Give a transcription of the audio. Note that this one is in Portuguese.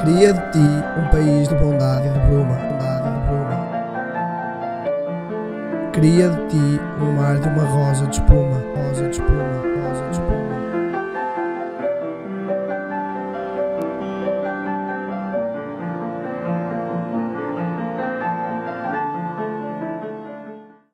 Cria de ti um país de bondade e de bruma, bondade e de bruma. Cria de ti um mar de uma rosa de espuma, rosa